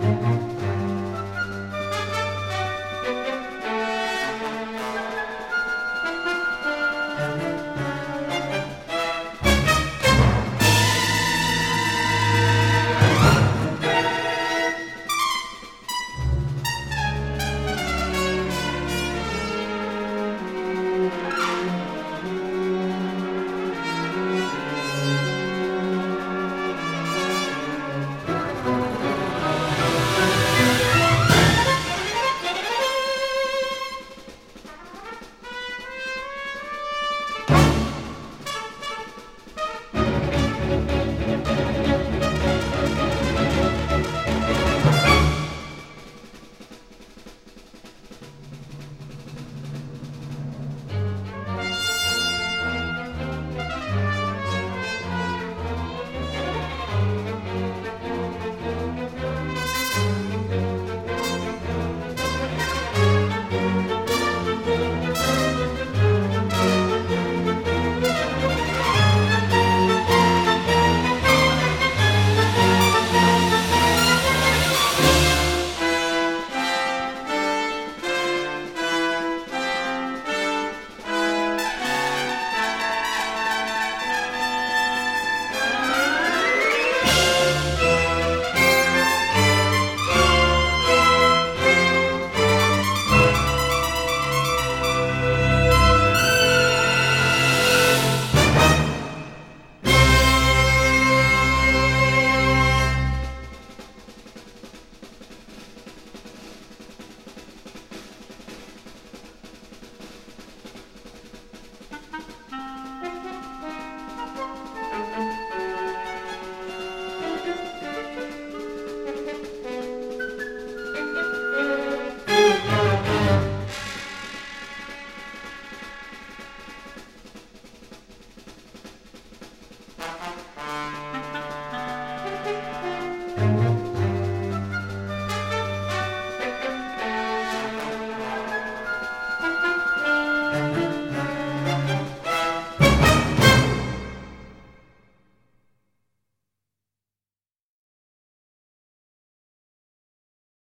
Música